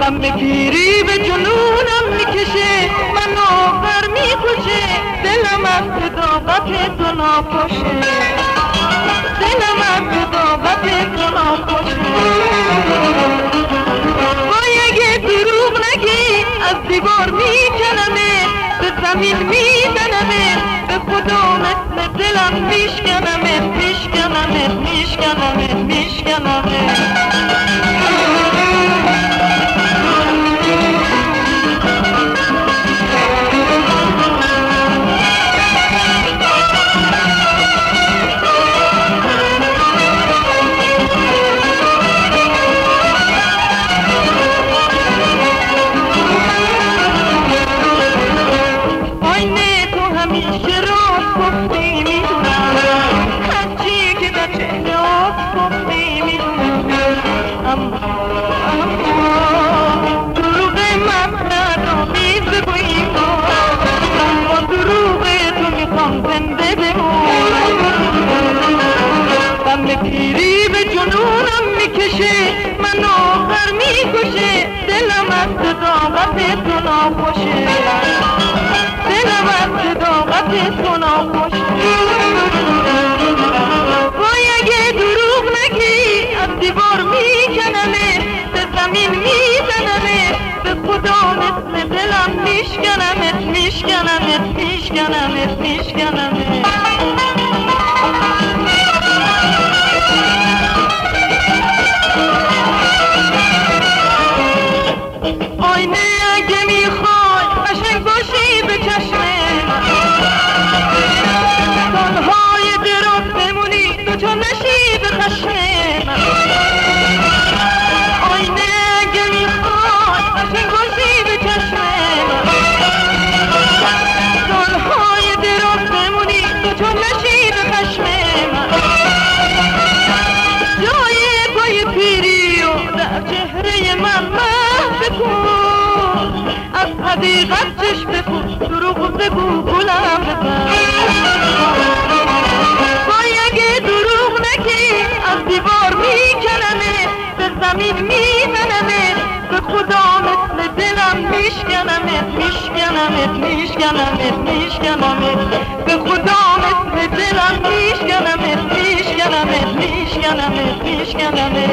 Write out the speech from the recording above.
غم پیری به جنونم می‌کشه من آخر می‌کشه دلم از صداقت تو ناکشه دلم از صداقت به زمین میزنمه به خدا مثل دلم میشکنمه میشکنمه میشکنمه میشکنمه می‌کشه من آخر می‌کشه دلم از صداقت تو ناخوشه دلم از صداقت تو ناخوشه وای اگه دروغ نگی از دیوار میکنمه به زمین میزنمه به خدا مثل دلم میشکنمت میشکنمت میشکنمت میشکنمت. آینه اگه از حقیقت چشم بپوش دروغ بگو گلم وای اگه دروغ نگی از دیوار میکنمه به زمین میزنمه به خدا مثل دلم میشکنمه میشکنمه میشکنمه میشکنمه به خدا مثل دلم میشکنمه میشکنمه میشکنمه میشکنمه